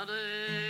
Hare.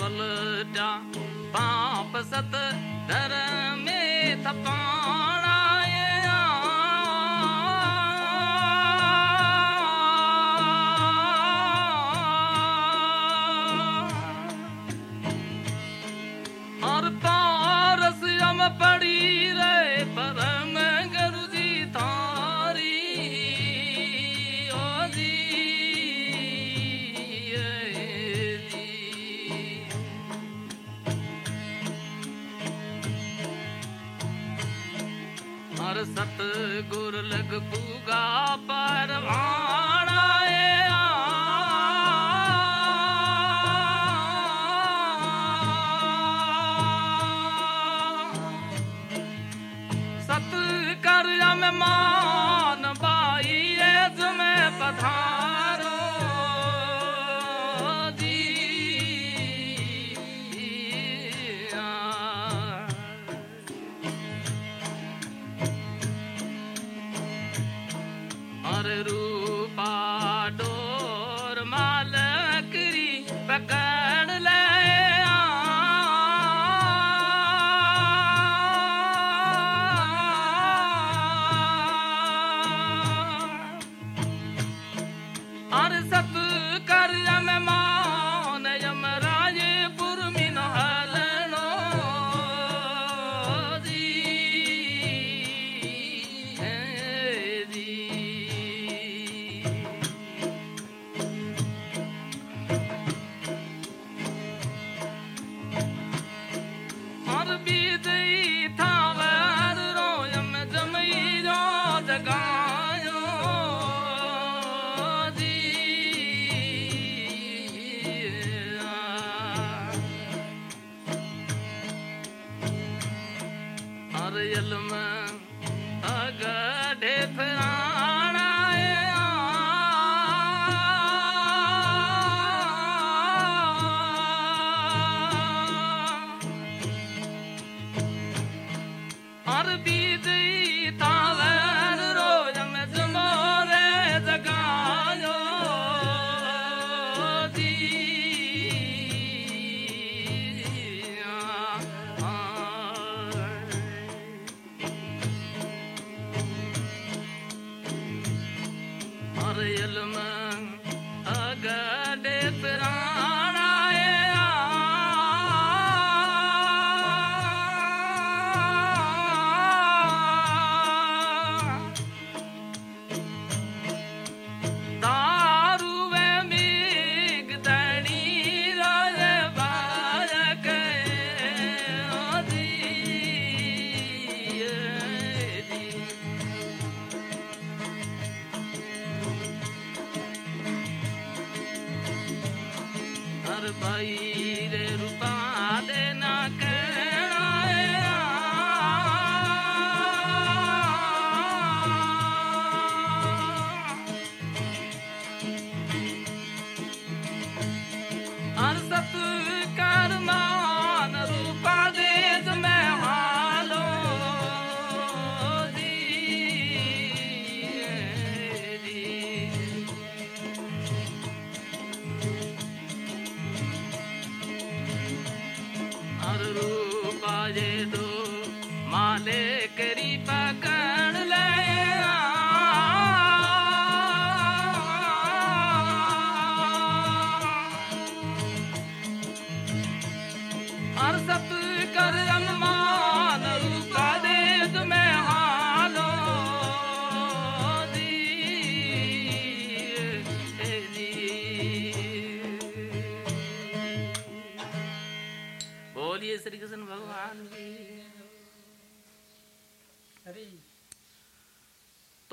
पलटा पाप सत धर में थपाणा गुर लग पूगा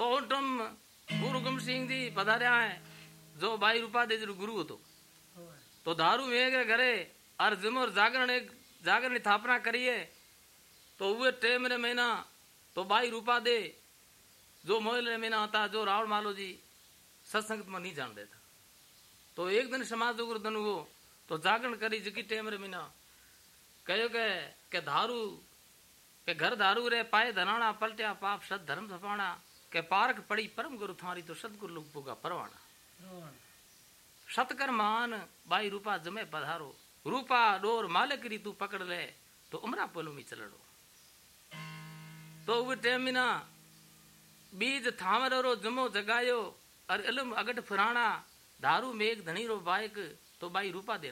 तो तुम गुरु गुम सिंह जी पधारिया है जो भाई रूपा दे जो गुरु હતો होय તો દારૂ મેઘ ઘરે અર જમોર જાગરણ એક જાગરણ ની સ્થાપના કરીએ તો ઉવે ટેમ રે મહિના તો બાઈ રૂપા દે जो मोहल रे महीना था जो रावण मालो जी सत्संगत में नहीं जान देता तो एक दिन समाज गुरु धन वो तो जागरण करी जकी टेम रे महीना कहो के के दारू के घर दारू रे पाए धनाना पलटिया पाप सद धर्म धपाना के पारक पड़ी परम गुरु थारी तो सदगुरु लोग पुगा परवाना रोण सतकर मान बाई रूपा जमे पधारो। रूपा डोर मालिक री तू पकड़ ले तो उमरा पोलो में चलड़ो। तो उहे टेम में ना बीज थामर रो जमो जगायो और इलम अगट फुराना दारू मेघ धनी रो बाइक तो बाई रूपा दे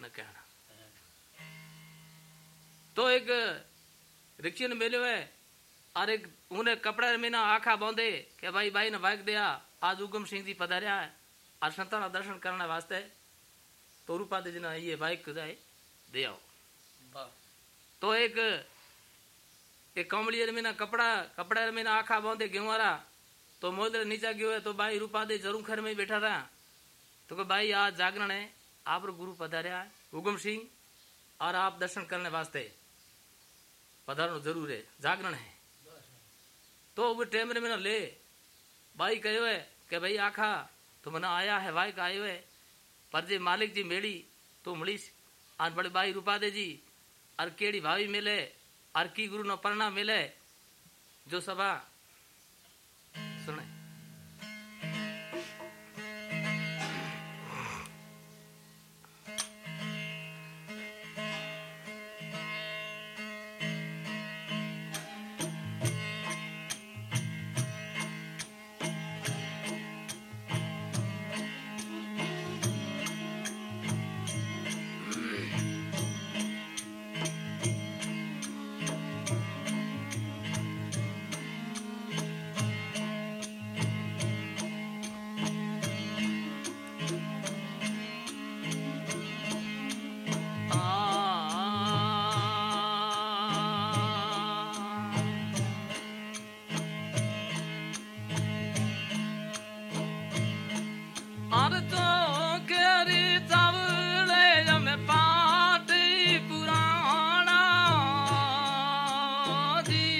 एक उन्हें कपड़े में ना आखा बांधे के भाई भाई ने बाइक दिया। आज उगम सिंह जी पधारिया है। और संतान दर्शन करने वास्ते तो रूपा दे जना ये बाइक जाए दे आओ। तो एक एक कमली में ना कपड़ा कपड़े में ना आखा बांधे गेवारा। तो मोदर नीचा गयो है तो भाई रूपा दे ज़रूर घर में बैठा था तो को भाई आज जागरण है। आप रो गुरु पधारिया है उगम सिंह। और आप दर्शन करने वास्ते पधारनो ज़रूर है। जागरण है। तो वो टेम में ना ले। भाई कहो है कि भाई आखा तो मना आया है, भाई का आयो है पर जे मालिक जी मेड़ी तो मळीस और बड़े भाई रूपा दे जी और केड़ी भावी मिले, अर की गुरु न परना मिले, जो सभा see.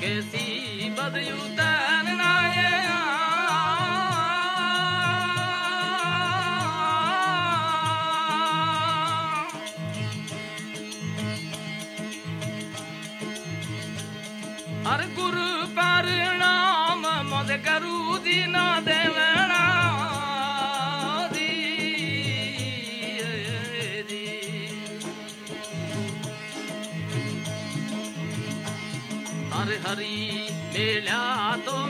कैसी बदयू तैरना हर गुरु परिणाम मद मेला तो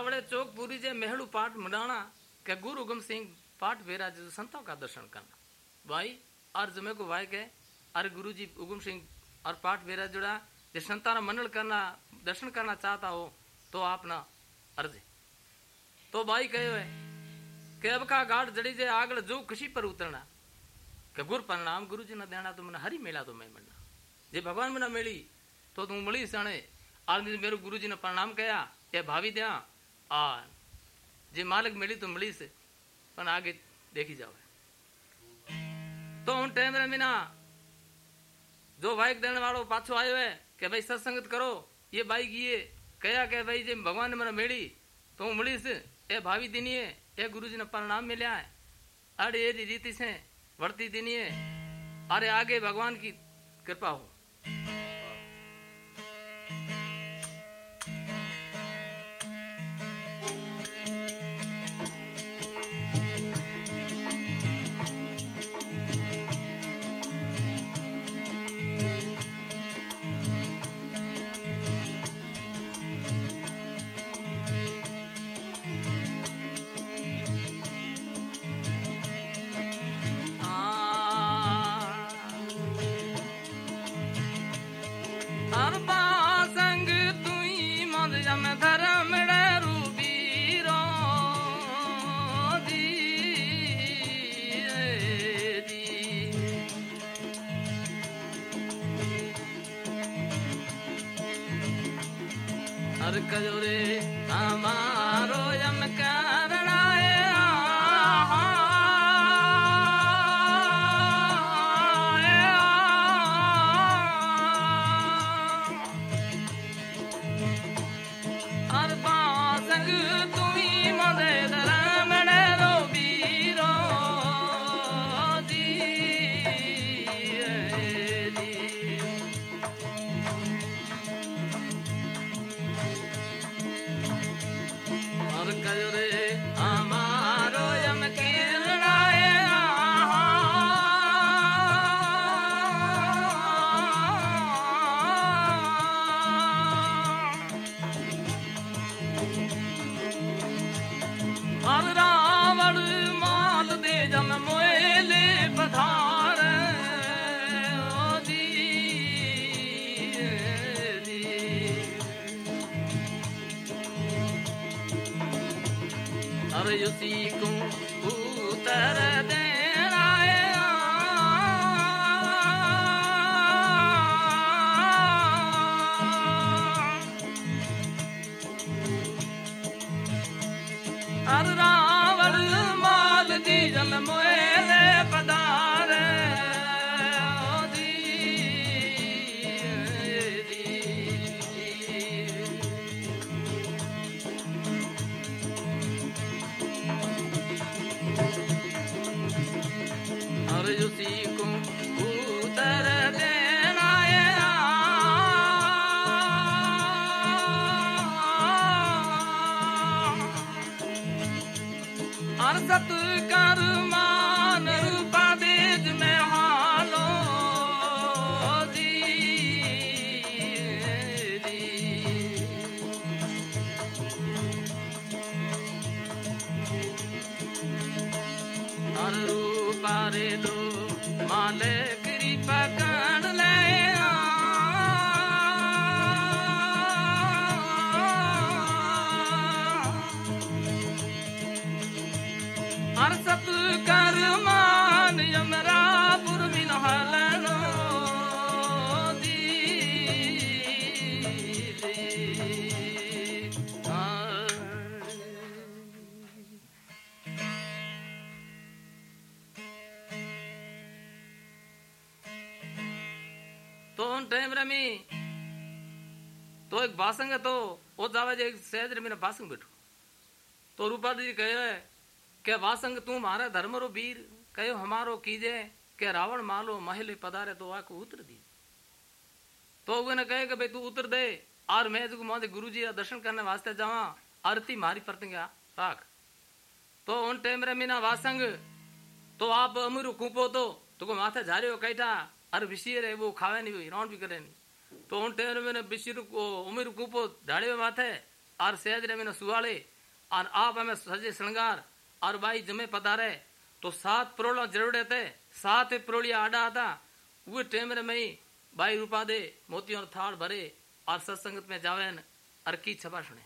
का चौक पूरी जे महड़ू पाठ मनाना के गुरु हुकम सिंह पाठ भेरा जो संतों का दर्शन करना। भाई और जमे को भाई के अरे गुरु जी उगम सिंह और पाठ भेरा जुड़ा, जे संता ना मनन करना, दर्शन करना चाहता हो तो आप ना अर्ज़। तो भाई कहे हुए, के अब का गाढ़ जड़ी जे आगल जो खुशी पर उतरना, के गुर प्रणाम गुरु जी ने देना तो मैंने हरी मेला तो मैं मिलना। जे भगवान में ना मिली तो तू मिली सणे आज मेरे गुरु जी ने प्रणाम कया, ये भावी दिया और जे मालिक मिली तो मिली से पर आगे देखी जाओ तो हूँ टेंद्र मीना, जो बाइक देने वालों पाछो आयो है, कि भाई सत्संगत करो, ये बाइक ये, कया के भाई जे भगवान ने मेरा मेड़ी तो हूँ मिली से, ए भावी दिनी है ए गुरु जी ने प्रणाम मिला है, अरे ये रीति से वर्ती दिनी है अरे आगे भगवान की कृपा हो। रूपा रमी तो एक बासंग तो वो जावे जे सहज रमी ने बासंग बैठो तो रूपा जी कहे के वासंग तू मारे धर्म रो वीर कहो हमारो कीजे के रावण मालो महल पधारे तो आको उतर दी तो उन्हें कहे कि भाई तू उतर दे और मैं जो मोदे गुरु जी दर्शन करने वास्ते जावा आरती मारी प्रतिज्ञा राख तो उन टाइम रे मीना वासंग तो आप अमीर कूपो तो तुको माथे झारियो कैठा अरे विषय रे वो खावे नहीं राउंड भी करे नहीं तो रे मैंने बिशिर को, उमीर कूपो में माथे और सहज रे मैंने सुहाड़े और आप हमें सजे श्रृंगार और भाई जमे पता रहे तो सात प्रोड़ा ज़रूर थे सात प्रोड़िया आडा आता वे टेम रे मई भाई रूपा दे, मोती और थाल भरे और सत्संगत में जावे अर की छपा सुने।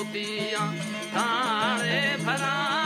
मोतिया थाले भराना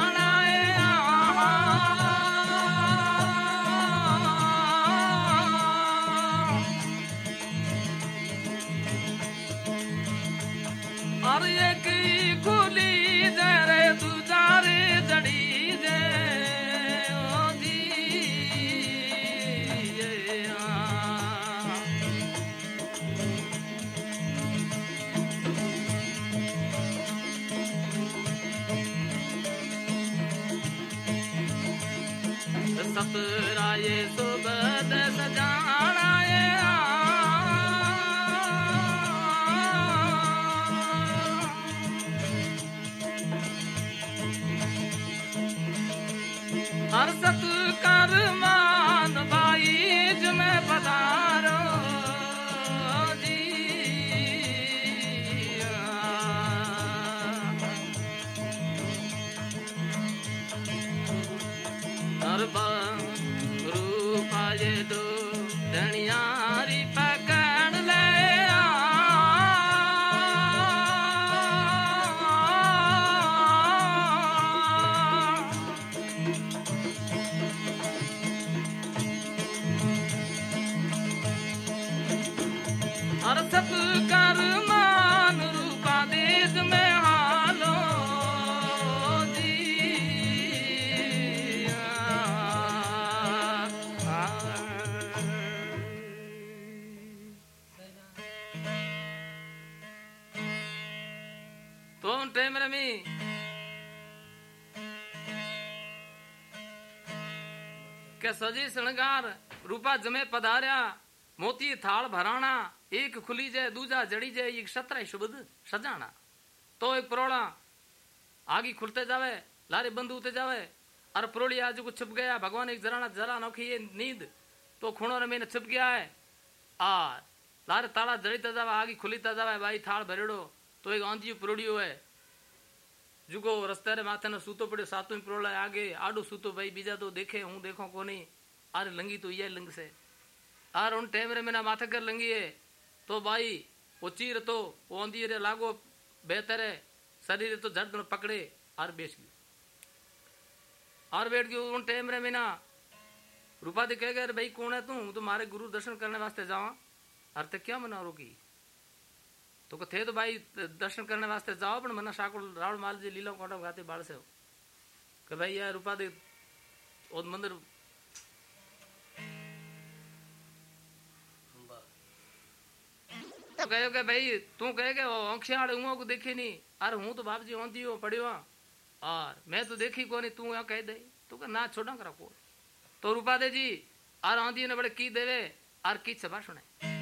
सजी श्रृंगार रूपा जमे पधार्या, मोती थाल भराना एक खुली जाए दूजा जड़ी जाए एक सत्रह शुभद सजाना तो एक प्रोड़ा आगे खुलते जावे, लारे बंद होते जावे, अरे प्रोड़ी आज को छुप गया, भगवान एक जरा जरा नौखी ये नींद तो खूणों रे मैंने छुप गया है। आ, लारे ताला जड़ीता जावे, आगे खुलीता जावे भाई थाल भरेड़ो तो एक आंधी प्रोड़ियो है। जुगो रस्ते रे माथे ने सूतो पड़े सातों प्रोड़ा आगे आडो सूतो भाई बीजा तो देखे हूँ देखो कोनी अरे लंगी तो ये लंग से आर उन टाइम रे मेरा माथे कर लंगी है तो भाई वो चीर तो वो आंधी रे लागो बेहतर है शरीर तो झट पकड़े और बेच गयो और बैठ गयो उन टाइम रे मेना रूपा दे कह गए भाई कौन है तू तो मारे गुरु दर्शन करने वास्ते जावा अरे क्या मना रोकी तो थे तो भाई दर्शन करने वास्ते जाओ पण मना शाकुल रावण माल जी लीला कोटा गाते बाल से हो। कि भाई यार रूपा दे और मंदिर तो कहो के भाई तू कहे के आंखियाड़ उहो को देखे नहीं। अरे हूँ तो बाप जी ओंदी हो पड़ियो और मैं तो देखी कोनी तू यहाँ कह दे। तू का ना छोड़ा करा को तो रूपा दे जी आर आंधी ने बड़े की देवे आर की सभा सुने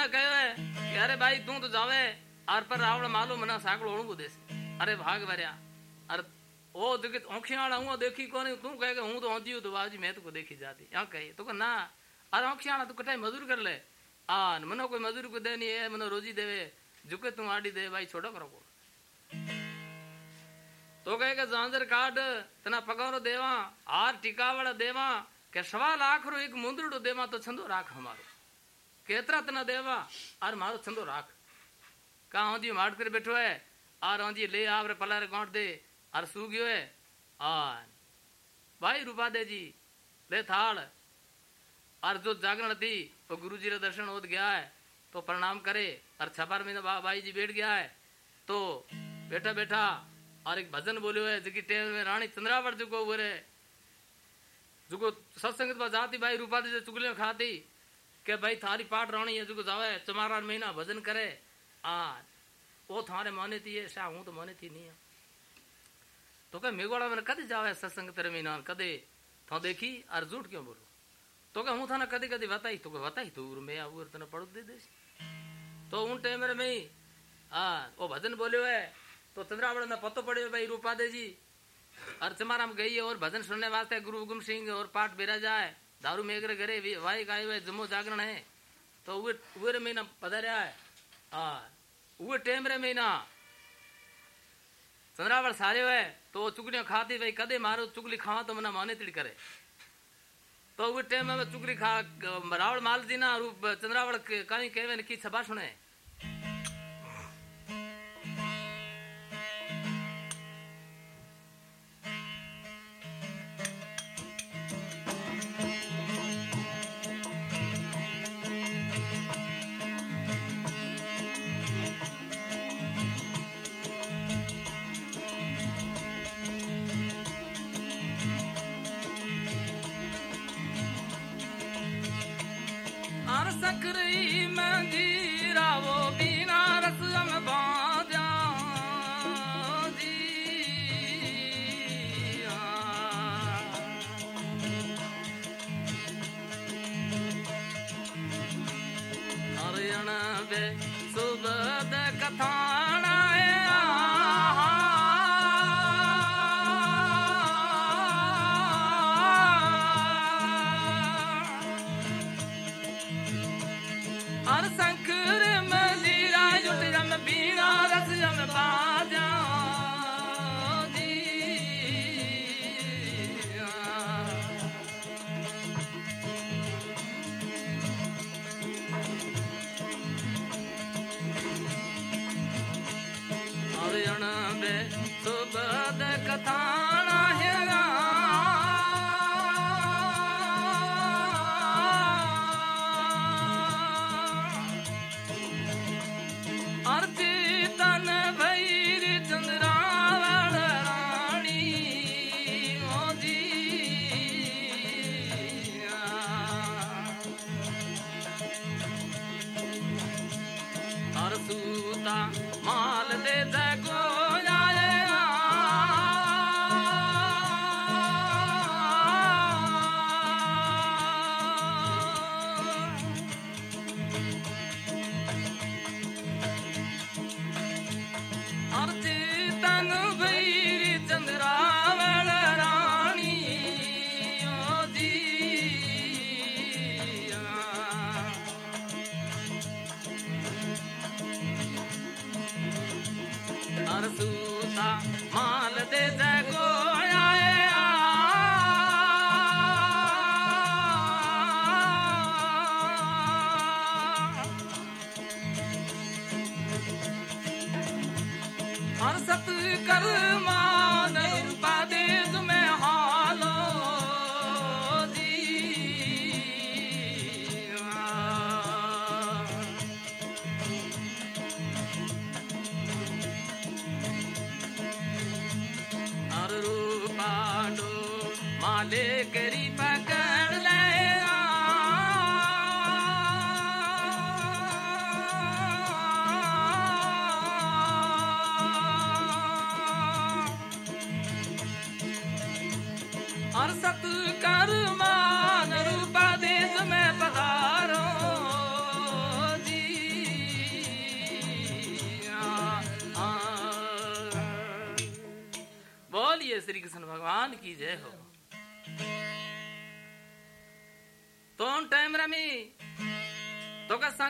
ना कहे कि अरे भाई तू तो जावे आर पर रावण मालूम ना साकड़ो ओणबो देस अरे भाग भरिया अरे ओ देख आंखियाँ वाला हूँ देखी कोनी तू कहे कि हूँ तो आंधी हूँ तो बाजी मैं तो को देखी जाती या कहे तो को ना अरे आंखियाँ वाला तू कटाई मजूर कर ले आ मनो कोई मजूर को देनी है मनो रोजी देवे झुके तू आड़ी दे भाई छोड़ो करो को तो कहे कि जांजर काट तना पगारो देवा हार टिकावड़ देवा के सवा लाख रो एक मुंदड़ो देवा तो छंदो राख हमारो केतरा तना देवा और मारो छंदो राख। का आंधी मार कर बैठो है? और आंधी ले आवरे पलारे गांठ दे और सू गयो है? और भाई रूपा दे जी ले थाल और जो जागरण थी, वो गुरु जी रे दर्शन होत गया है तो प्रणाम करे। और छपार में भाई जी बैठ गया है तो बैठा बैठा और एक भजन बोलियो है, जकी टेम में रानी चंद्रावर जो को बोले जो सत्संग जाती भाई रूपा दे चुगलियाँ खाती। के भाई थारी पाठ रानी है जो जावे चमारा महीना भजन करे आ वो थारे माने थी है शा हूँ तो माने थी नहीं तो कह मेघवाड़ा में कदे जावे सत्संग तेरे महीना कदे था देखी और झूठ क्यों बोलो तो कह हूँ था ना कदे कदे बताई तो कह बताई तो मैं आऊ तने पढ़ दे दे तो उन टाइम में हाँ वो भजन बोलियो है तो चंद्रावड़ ने पतो पड़े भाई रूपा दे जी और में गई और भजन सुनने वास्ते गुरु हुकुम सिंह और पाठ बेरा जाए दारू मेघर घरे वाई गाय हुए जमो जागरण है। तो उहे उहे महीना पधारिया है। हाँ उहे टेम रे महीना। चंद्रावड़ सारे हुए तो चुगलियाँ खाती भाई, कदे मारो चुगली खावा तो मना माने तिड़ करे। तो उहे टेम में चुगली खा रावण माल दी ना रूप कहीं कहवे की सभा सुने आरती सत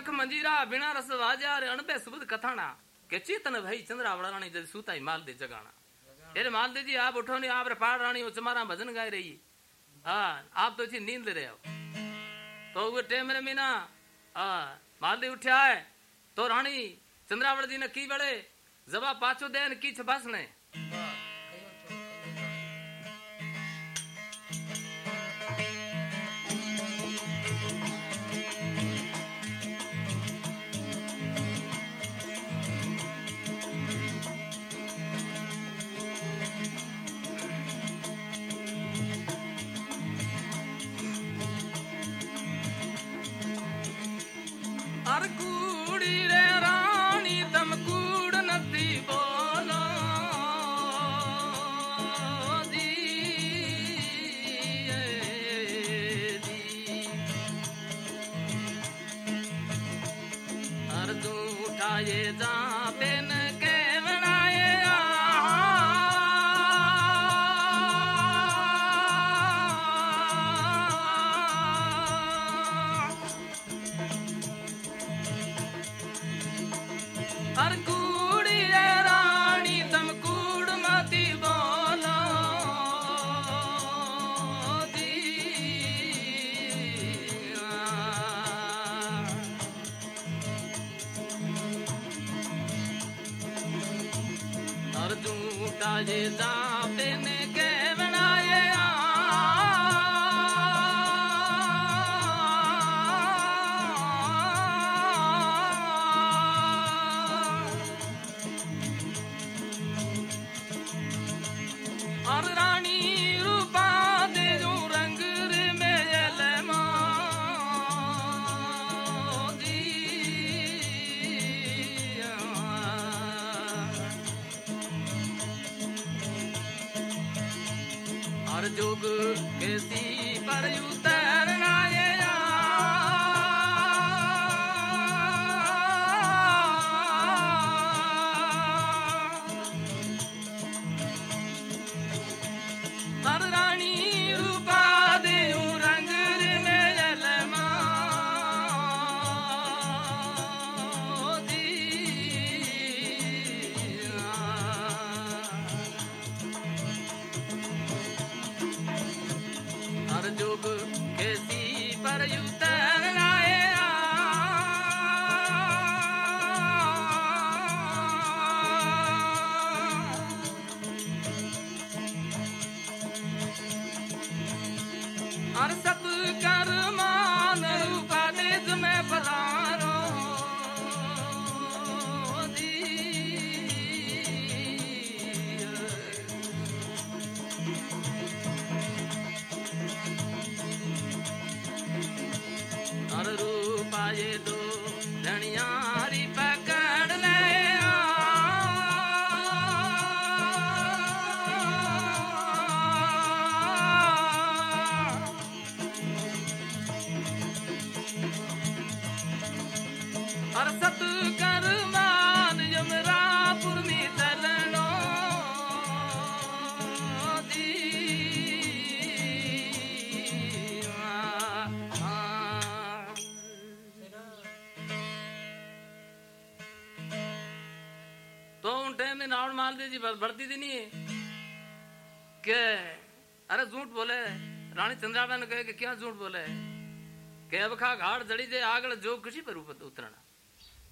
तो मंजीरा बिना रस वाजा रे अणबे सुबुद कथाना के चेतन भाई चंद्रावड़ा रानी जद सूताई माल दे जगाना अरे माल दे जी आप उठो नहीं आप रे पाड़ रानी वो चमारा भजन गाय रही। हाँ आप तो इसी नींद ले रहे हो। तो वो टाइम रे मीना हाँ माल दे उठा है तो रानी चंद्रावड़ जी ने की बड़े? जबा पाछो देन की छपास उठाए जा तो उन टाइम में दे जी बढ़ती थी नहीं के अरे झूठ बोले। रानी चंद्राबा ने कहे कि क्या झूठ बोले? के अब खा घाट जड़ी जे आगल जो किसी पर उतरना।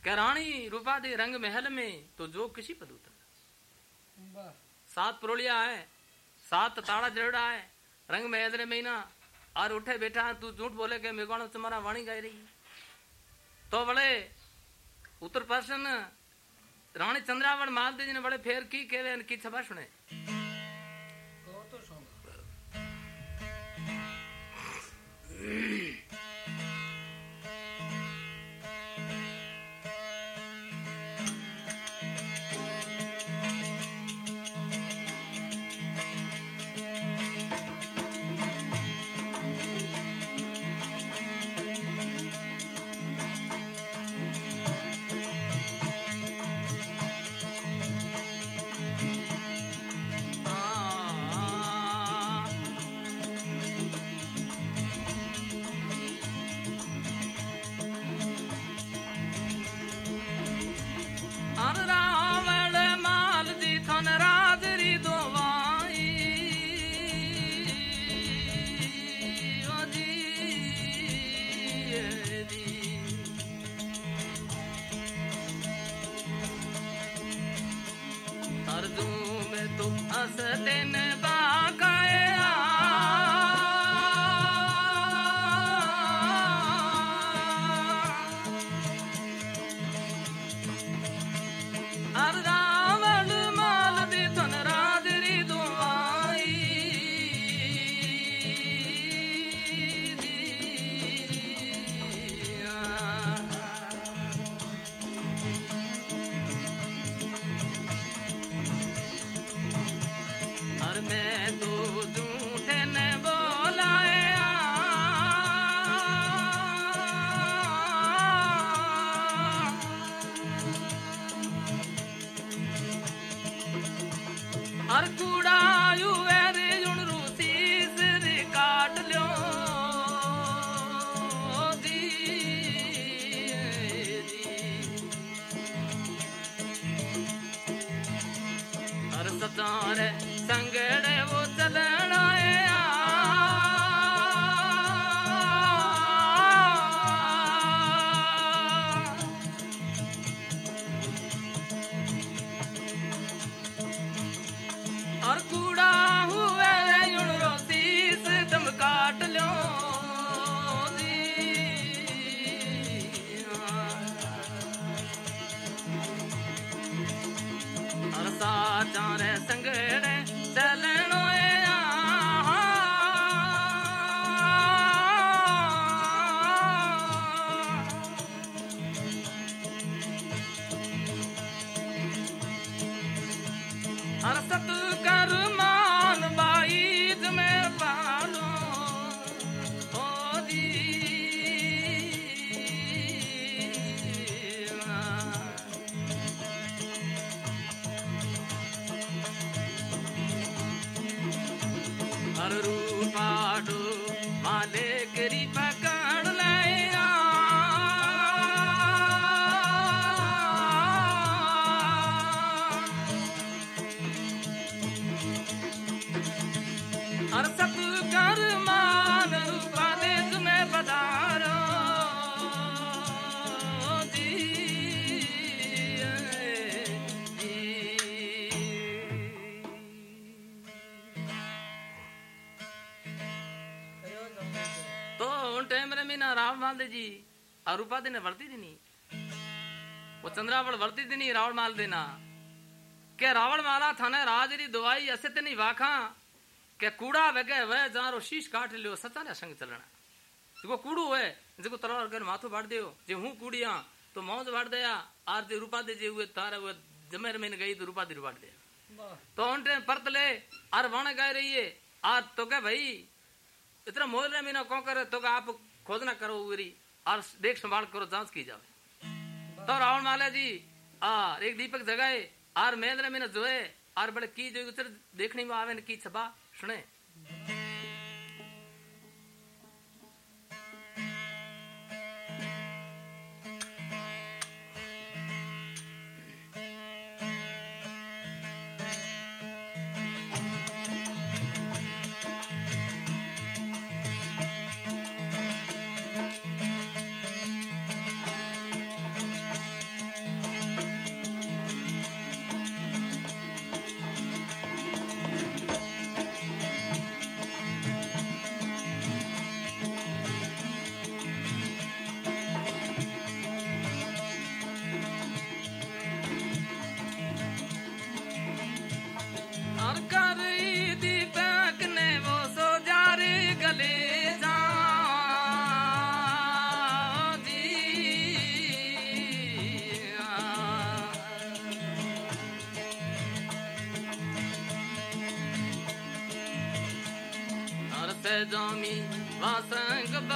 के रानी रूपा दे रंग महल में तो जो किसी पर उतरना। सात प्रोलिया है सात ताड़ा जड़ा है रंग महल महीना और उठे बैठा है, तू झूठ बोले के मेघवाण तुम्हारा वाणी गाई रही। तो बड़े उत्तर पर्सन रानी चंद्रावण मालदेव जी ने बड़े फेर की केवे की सभा सुने आ तो साचा और रूपा देने वर्ती दी नहीं वो चंद्रावल वर्ती दी नहीं रावण माल देना। के रावण माला थाने राज री दवाई ऐसे ते नहीं वाखा? के कूड़ा वगे वह जारो शीश काट लियो सचा ने संग चलना। जेको कूड़ो है जेको तलवार कर माथो बाड़ दियो। जे हूँ कूड़िया तो मौज बाड़ दया। आर जे रूपा दे जे हुए तारे हुए गई तो रूपा दे बाड़ दे। तो उन टाइम परत ले, आर रही है। आर तो के भाई, इतना मोल रे मीना कौन करे? तो आप खोजना करो उरी? और देख संभाल करो, जाँच की जावे। तो रावण माला जी, आ, एक दीपक जगाए, और महेंद्र में जोए, और बड़े की जो देखने में आवे की छबा, सुने। और से जामी वासंग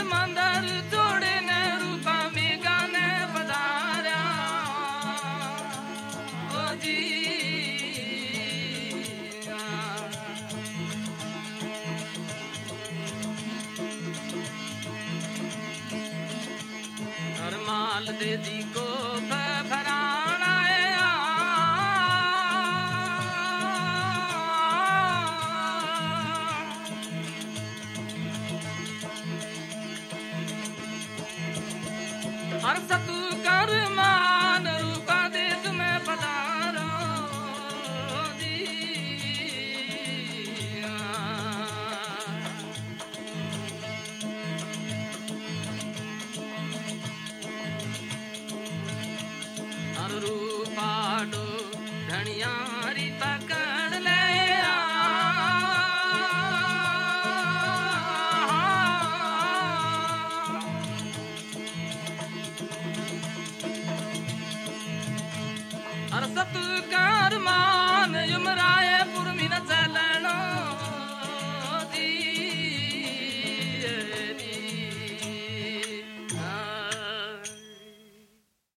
हर मंदर